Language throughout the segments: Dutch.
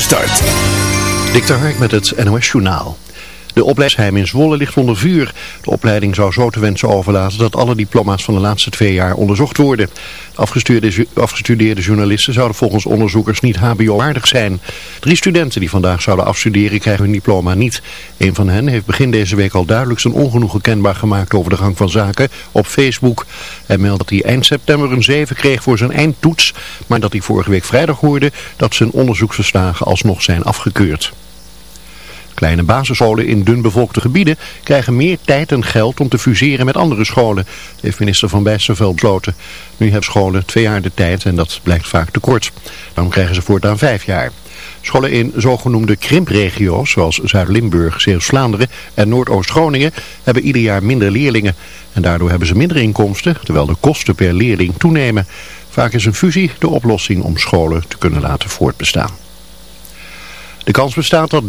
start. Dik met het NOS Journaal. De opleidingsheim in Zwolle ligt onder vuur. De opleiding zou zo te wensen overlaten dat alle diploma's van de laatste twee jaar onderzocht worden. De afgestudeerde, afgestudeerde journalisten zouden volgens onderzoekers niet hbo-waardig zijn. Drie studenten die vandaag zouden afstuderen krijgen hun diploma niet. Een van hen heeft begin deze week al duidelijk zijn ongenoegen kenbaar gemaakt over de gang van zaken op Facebook. Hij meldt dat hij eind september een 7 kreeg voor zijn eindtoets, maar dat hij vorige week vrijdag hoorde dat zijn onderzoeksverslagen alsnog zijn afgekeurd. Kleine basisscholen in dunbevolkte gebieden krijgen meer tijd en geld om te fuseren met andere scholen, heeft minister Van Bijsterveld besloten. Nu hebben scholen twee jaar de tijd en dat blijkt vaak te kort. Daarom krijgen ze voortaan vijf jaar. Scholen in zogenoemde krimpregio's, zoals Zuid-Limburg, Zeeuws-Vlaanderen en Noordoost-Groningen, hebben ieder jaar minder leerlingen. En daardoor hebben ze minder inkomsten, terwijl de kosten per leerling toenemen. Vaak is een fusie de oplossing om scholen te kunnen laten voortbestaan. De kans bestaat dat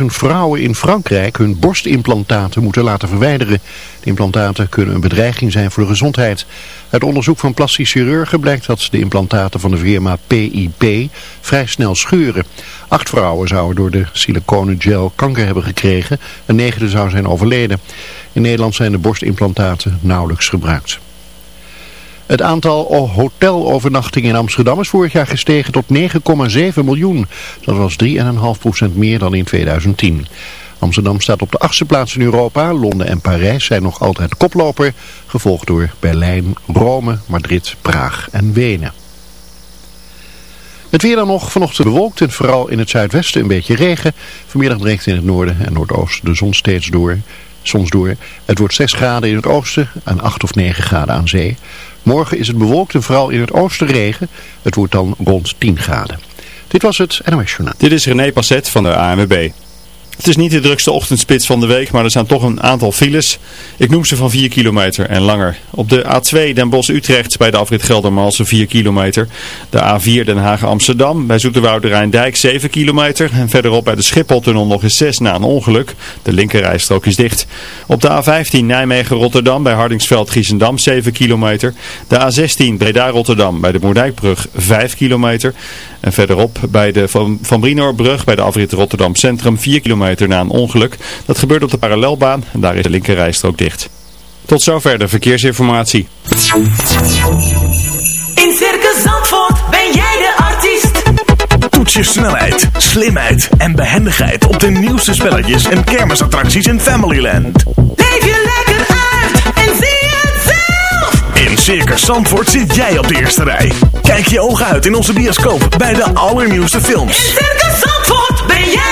30.000 vrouwen in Frankrijk hun borstimplantaten moeten laten verwijderen. De implantaten kunnen een bedreiging zijn voor de gezondheid. Uit onderzoek van plastisch chirurgen blijkt dat de implantaten van de firma PIP vrij snel scheuren. Acht vrouwen zouden door de siliconen gel kanker hebben gekregen. Een negende zou zijn overleden. In Nederland zijn de borstimplantaten nauwelijks gebruikt. Het aantal hotelovernachtingen in Amsterdam is vorig jaar gestegen tot 9,7 miljoen. Dat was 3,5% meer dan in 2010. Amsterdam staat op de achtste plaats in Europa. Londen en Parijs zijn nog altijd koploper, gevolgd door Berlijn, Rome, Madrid, Praag en Wenen. Het weer dan nog vanochtend bewolkt en vooral in het zuidwesten een beetje regen. Vanmiddag breekt in het noorden en noordoosten de zon steeds door. Soms door. Het wordt 6 graden in het oosten en 8 of 9 graden aan zee. Morgen is het bewolkt en vooral in het oosten regen. Het wordt dan rond 10 graden. Dit was het NOS Journaal. Dit is René Passet van de ANWB. Het is niet de drukste ochtendspits van de week, maar er zijn toch een aantal files. Ik noem ze van 4 kilometer en langer. Op de A2 Den Bosch-Utrecht bij de afrit Geldermalsen 4 kilometer. De A4 Den Hagen-Amsterdam bij Zoeterwoude Rijndijk 7 kilometer. En verderop bij de Schipholtunnel nog eens 6 na een ongeluk. De linkerrijstrook is dicht. Op de A15 Nijmegen-Rotterdam bij Hardingsveld-Giessendam 7 kilometer. De A16 Breda-Rotterdam bij de Moerdijkbrug 5 kilometer. En verderop bij de Van, van bij de afrit Rotterdam Centrum 4 kilometer na een ongeluk. Dat gebeurt op de parallelbaan en daar is de linkerrijstrook dicht. Tot zover de verkeersinformatie. In Circus Zandvoort ben jij de artiest. Toets je snelheid, slimheid en behendigheid op de nieuwste spelletjes en kermisattracties in Familyland. Leef je lekker uit en zie het zelf. In Circus Zandvoort zit jij op de eerste rij. Kijk je ogen uit in onze bioscoop bij de allernieuwste films. In Circus Zandvoort ben jij de artiest.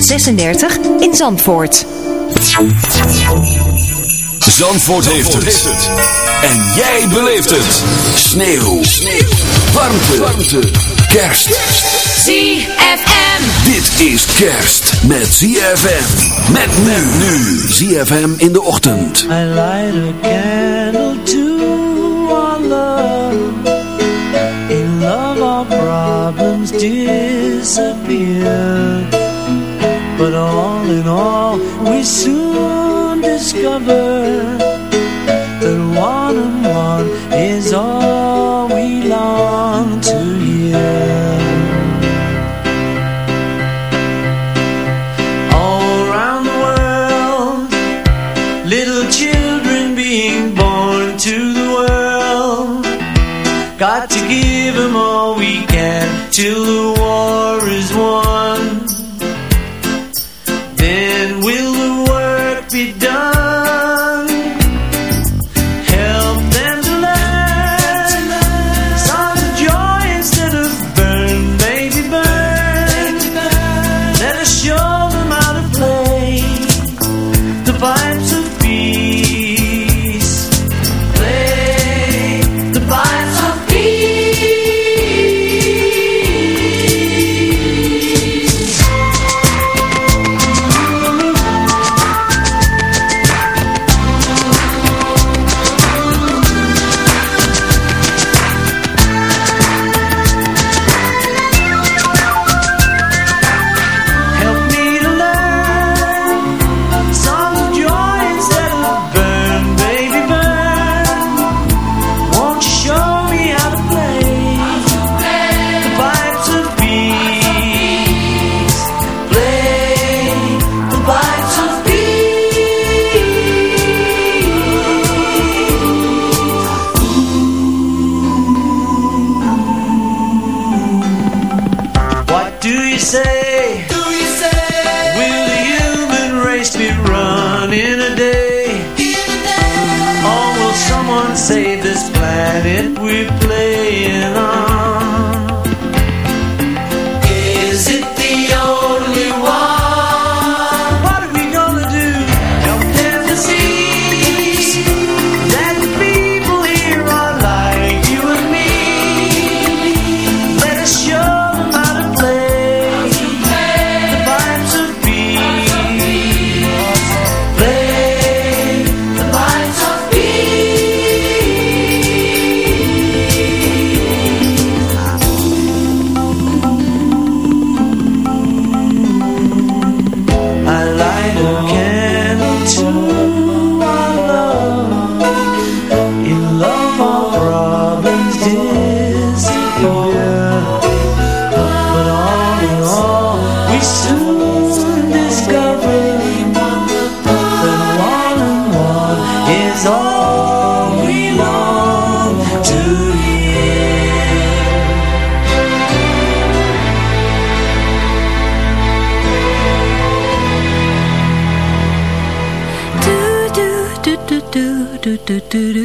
36 in Zandvoort. Zandvoort heeft het. En jij beleeft het. Sneeuw. Sneeuw. Warmte. Warmte. Kerst. ZFM. Dit is kerst met ZFM. Met men nu. ZFM in de ochtend. I light a candle to our love. In love our problems disappear. But all in all we soon discover That one and do do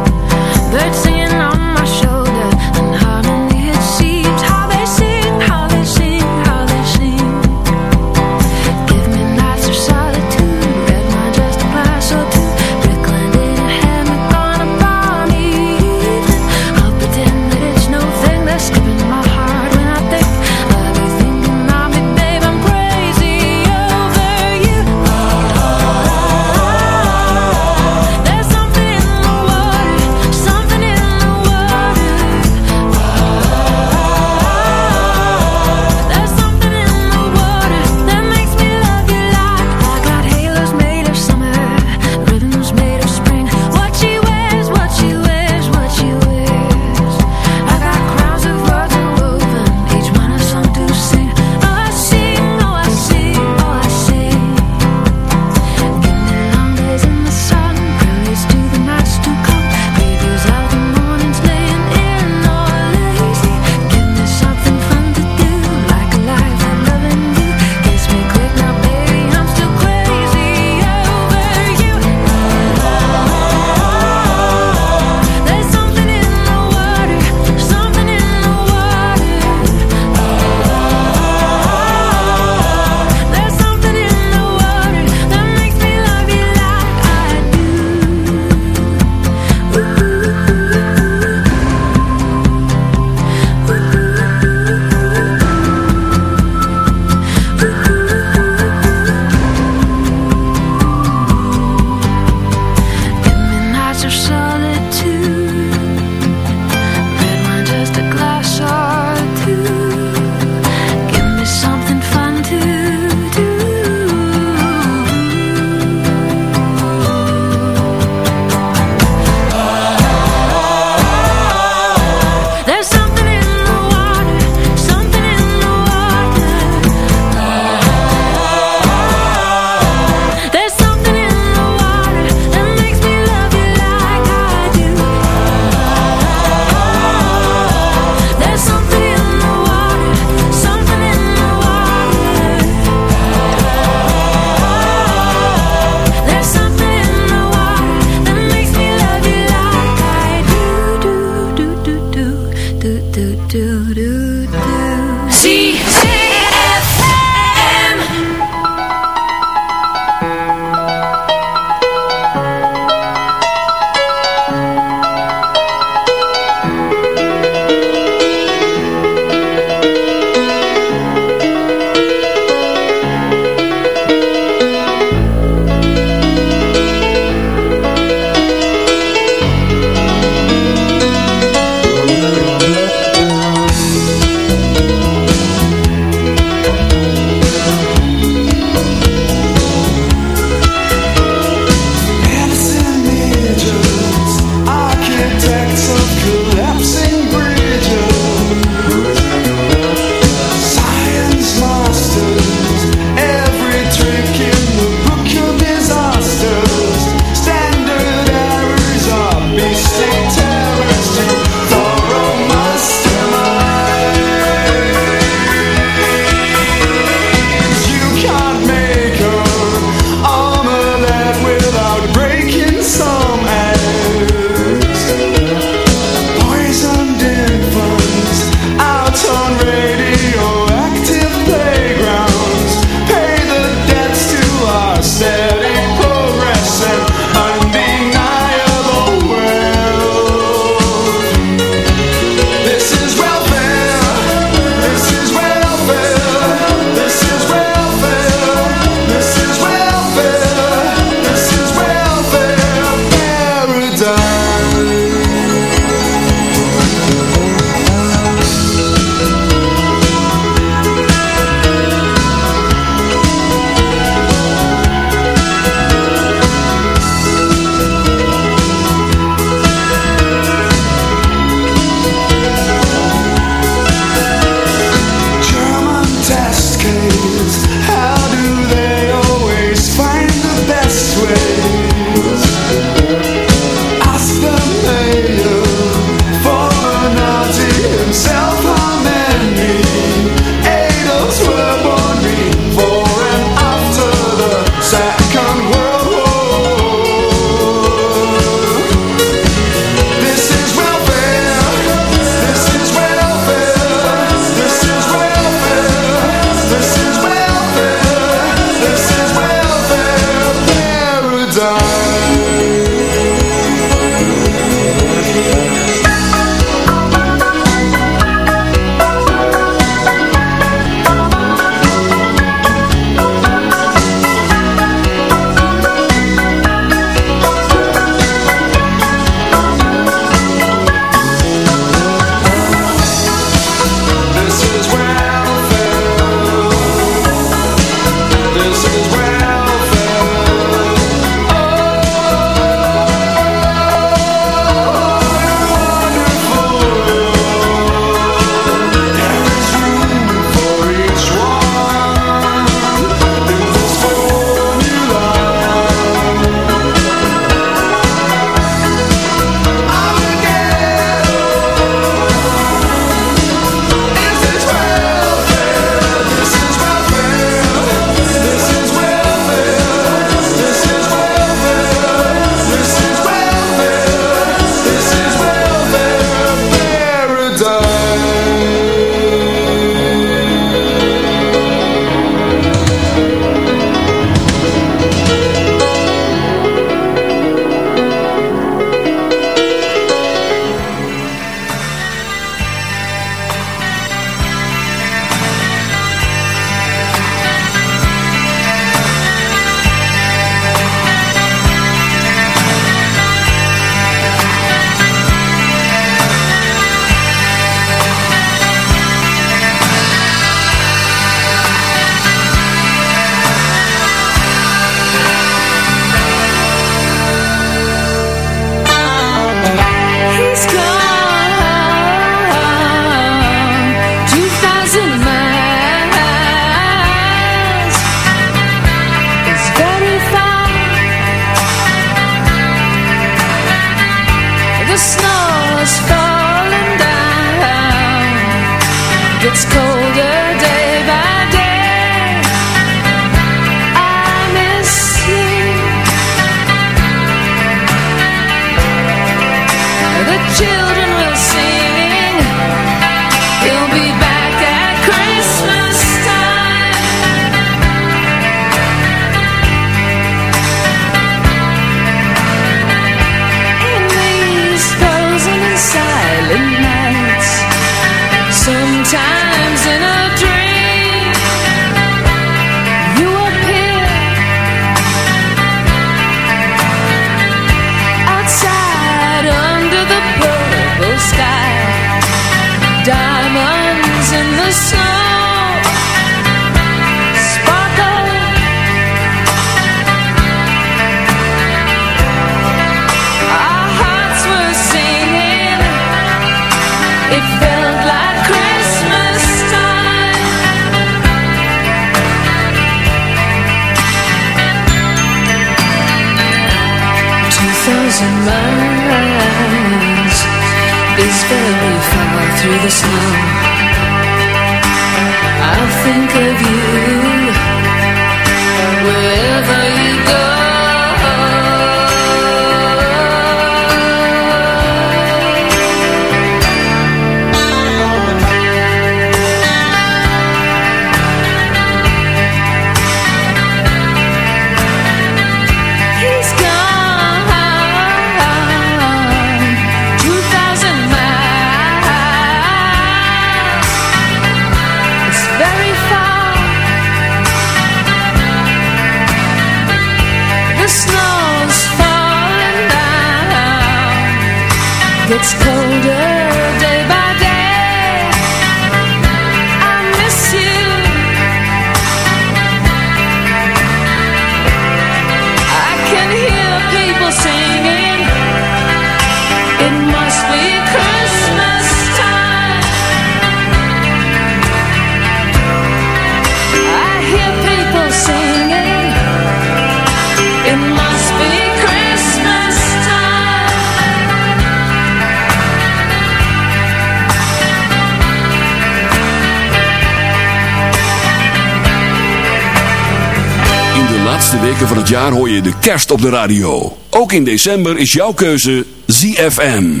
jaar hoor je de kerst op de radio. Ook in december is jouw keuze ZFM.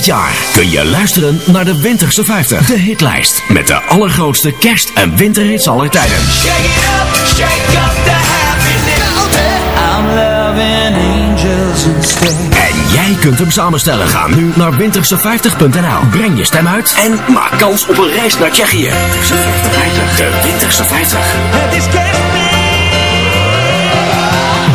dit jaar kun je luisteren naar de Winterse 50. De hitlijst met de allergrootste kerst- en winterhits aller tijden. Shake. En jij kunt hem samenstellen. Ga nu naar winterse50.nl. Breng je stem uit en maak kans op een reis naar Tsjechië. De Winterse 50. Het is kerst.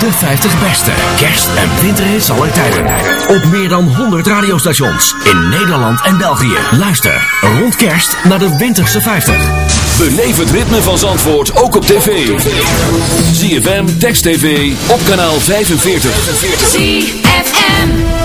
De 50 beste kerst- en winterhits aller tijden. Op meer dan 100 radiostations in Nederland en België. Luister rond kerst naar de winterse 50. Beleef het ritme van Zandvoort ook op tv. ZFM, Text TV, op kanaal 45. ZFM.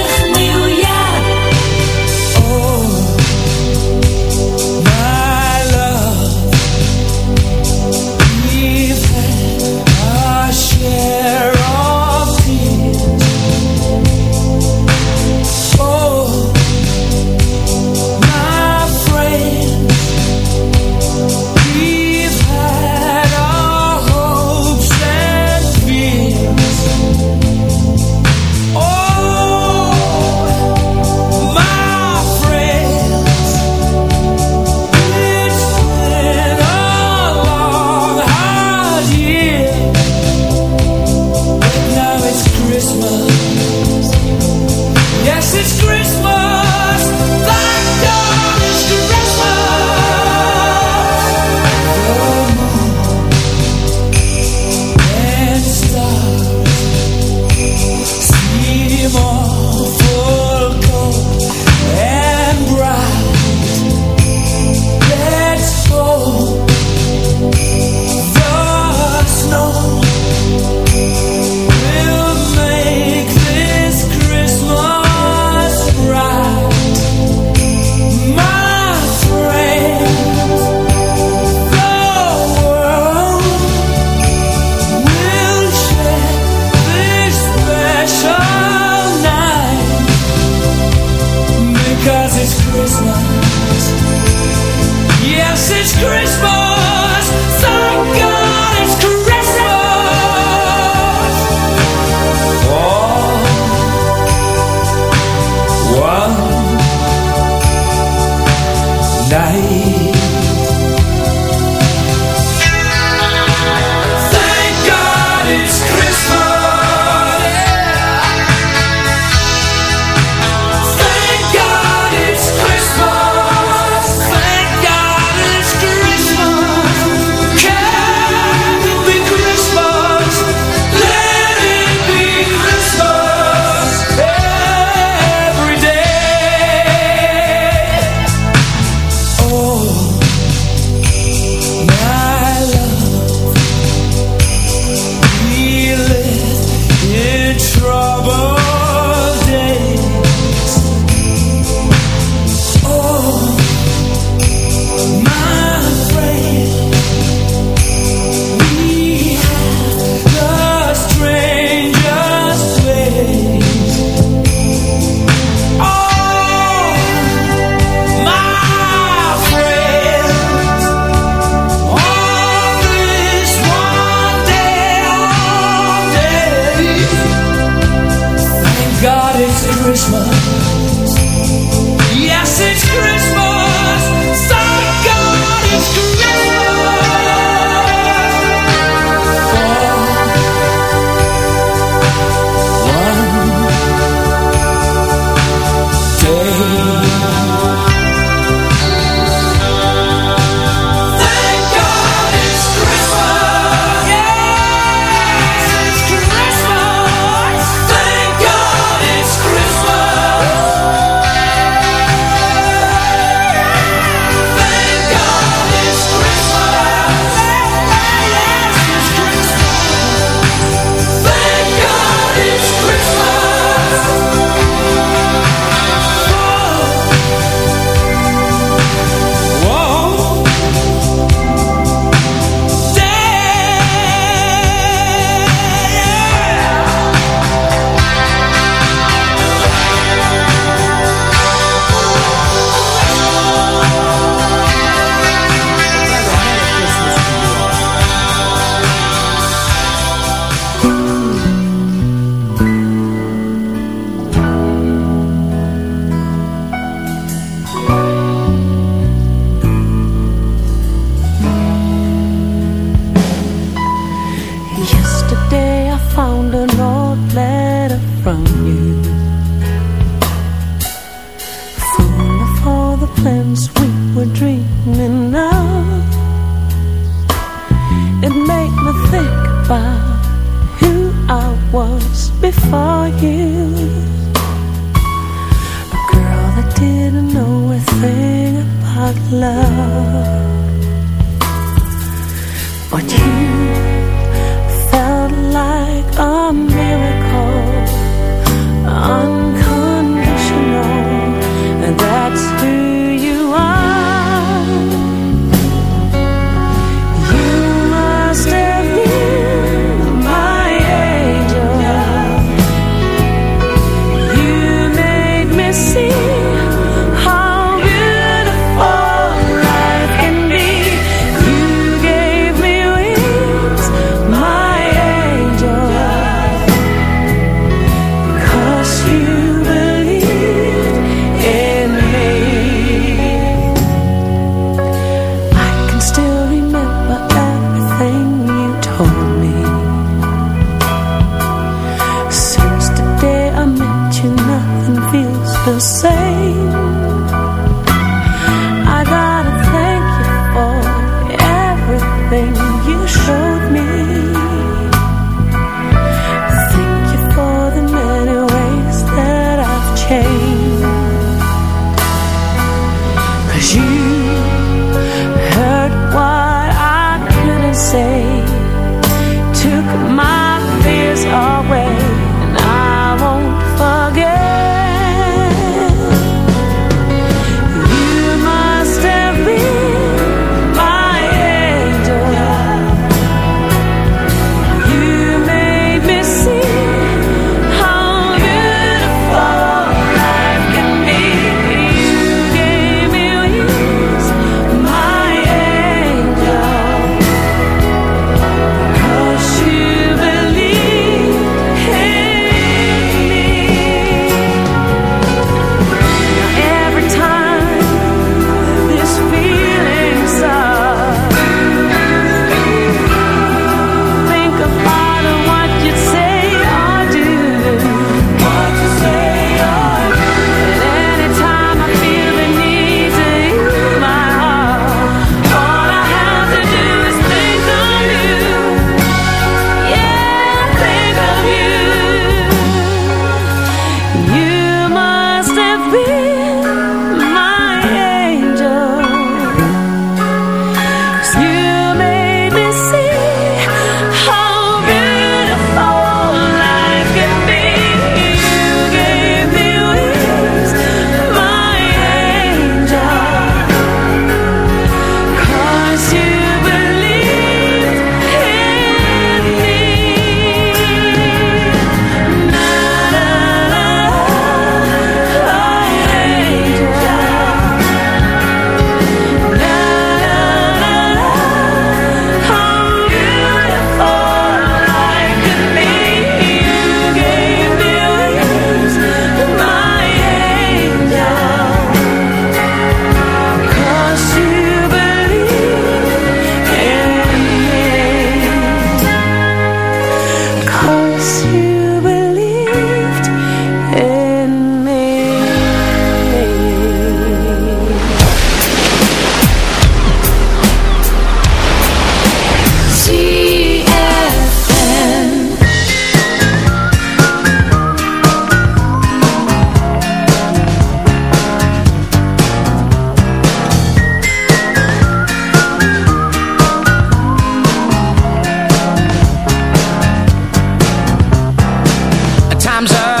Time's up,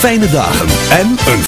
fijne dagen en een